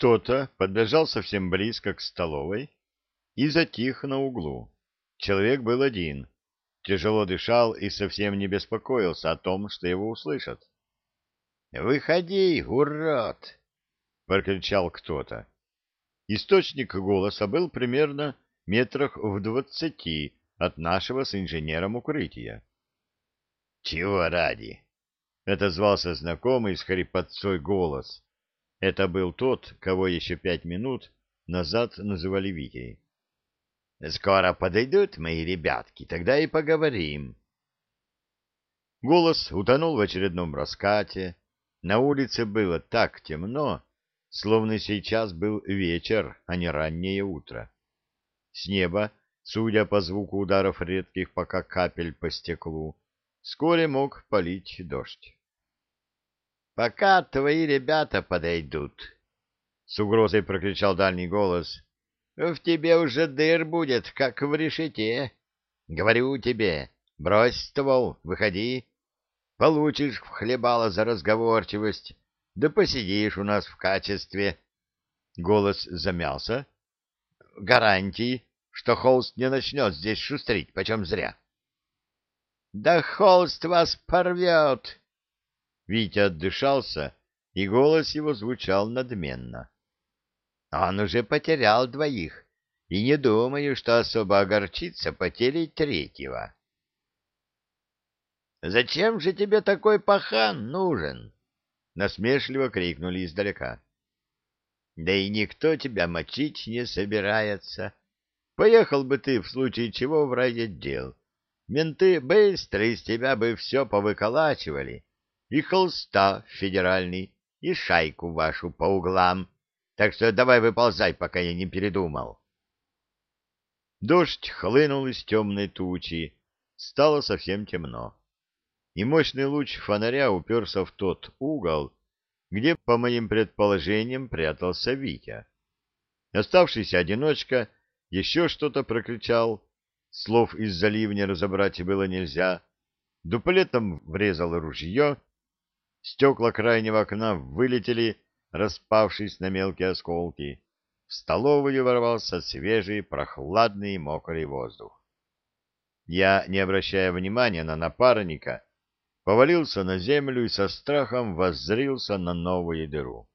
Кто-то подбежал совсем близко к столовой и затих на углу. Человек был один, тяжело дышал и совсем не беспокоился о том, что его услышат. — Выходи, урод! — прокричал кто-то. Источник голоса был примерно метрах в двадцати от нашего с инженером укрытия. — Чего ради? — это звался знакомый с хрипотцой голос. Это был тот, кого еще пять минут назад называли Витей. «Скоро подойдут мои ребятки, тогда и поговорим». Голос утонул в очередном раскате. На улице было так темно, словно сейчас был вечер, а не раннее утро. С неба, судя по звуку ударов редких пока капель по стеклу, вскоре мог полить дождь. Пока твои ребята подойдут, — с угрозой прокричал дальний голос, — в тебе уже дыр будет, как в решете. Говорю тебе, брось ствол, выходи. Получишь в хлебало за разговорчивость, да посидишь у нас в качестве. Голос замялся. Гарантии, что холст не начнет здесь шустрить, почем зря. — Да холст вас порвет! Витя отдышался, и голос его звучал надменно. Он уже потерял двоих, и не думаю, что особо огорчится потерять третьего. «Зачем же тебе такой пахан нужен?» — насмешливо крикнули издалека. «Да и никто тебя мочить не собирается. Поехал бы ты, в случае чего, в райотдел. Менты быстро из тебя бы все повыколачивали» и холста федеральный, и шайку вашу по углам. Так что давай выползай, пока я не передумал. Дождь хлынул из темной тучи, стало совсем темно. И мощный луч фонаря уперся в тот угол, где, по моим предположениям, прятался Витя. Оставшийся одиночка еще что-то прокричал, слов из-за ливня разобрать было нельзя, дуплетом врезал ружье, Стекла крайнего окна вылетели, распавшись на мелкие осколки. В столовую ворвался свежий, прохладный и мокрый воздух. Я, не обращая внимания на напарника, повалился на землю и со страхом воззрился на новую дыру.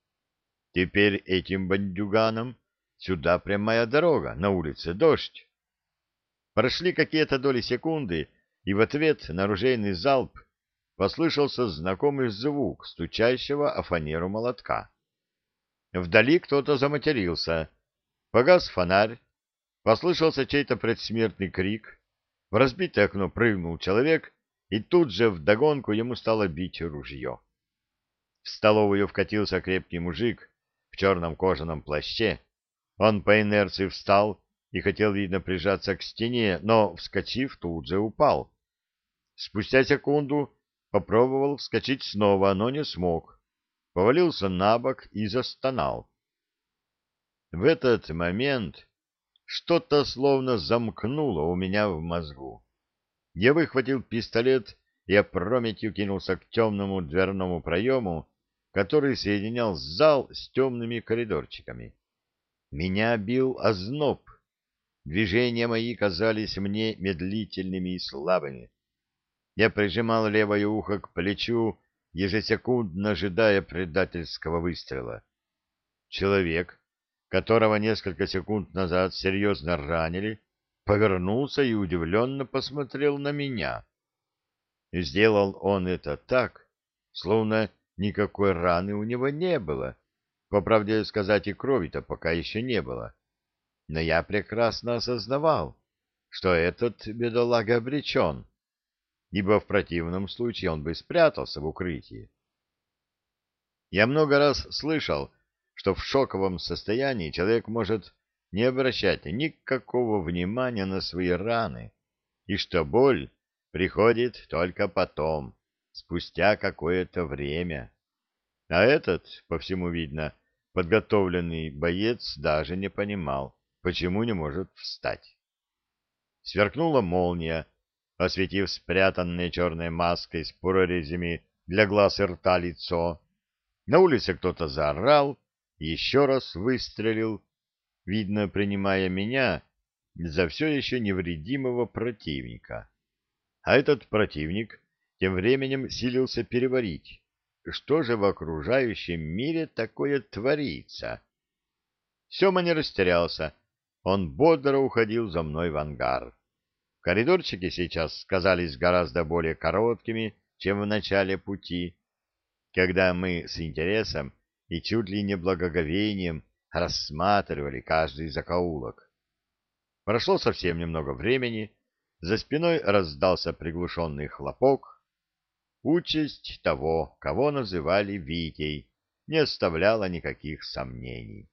Теперь этим бандюганам сюда прямая дорога, на улице дождь. Прошли какие-то доли секунды, и в ответ на ружейный залп послышался знакомый звук стучащего о фанеру молотка. Вдали кто-то заматерился. Погас фонарь, послышался чей-то предсмертный крик, в разбитое окно прыгнул человек, и тут же вдогонку ему стало бить ружье. В столовую вкатился крепкий мужик в черном кожаном плаще. Он по инерции встал и хотел, видно, прижаться к стене, но, вскочив, тут же упал. Спустя секунду Попробовал вскочить снова, но не смог. Повалился на бок и застонал. В этот момент что-то словно замкнуло у меня в мозгу. Я выхватил пистолет и опрометью кинулся к темному дверному проему, который соединял зал с темными коридорчиками. Меня бил озноб. Движения мои казались мне медлительными и слабыми. Я прижимал левое ухо к плечу, ежесекундно ожидая предательского выстрела. Человек, которого несколько секунд назад серьезно ранили, повернулся и удивленно посмотрел на меня. Сделал он это так, словно никакой раны у него не было. По правде сказать, и крови-то пока еще не было. Но я прекрасно осознавал, что этот бедолага обречен ибо в противном случае он бы спрятался в укрытии. Я много раз слышал, что в шоковом состоянии человек может не обращать никакого внимания на свои раны, и что боль приходит только потом, спустя какое-то время. А этот, по всему видно, подготовленный боец даже не понимал, почему не может встать. Сверкнула молния, осветив спрятанное черной маской с прорезями для глаз и рта лицо. На улице кто-то заорал, еще раз выстрелил, видно, принимая меня за все еще невредимого противника. А этот противник тем временем силился переварить, что же в окружающем мире такое творится. Сема не растерялся, он бодро уходил за мной в ангар. Коридорчики сейчас казались гораздо более короткими, чем в начале пути, когда мы с интересом и чуть ли не благоговением рассматривали каждый закоулок. Прошло совсем немного времени, за спиной раздался приглушенный хлопок. Участь того, кого называли Витей, не оставляла никаких сомнений.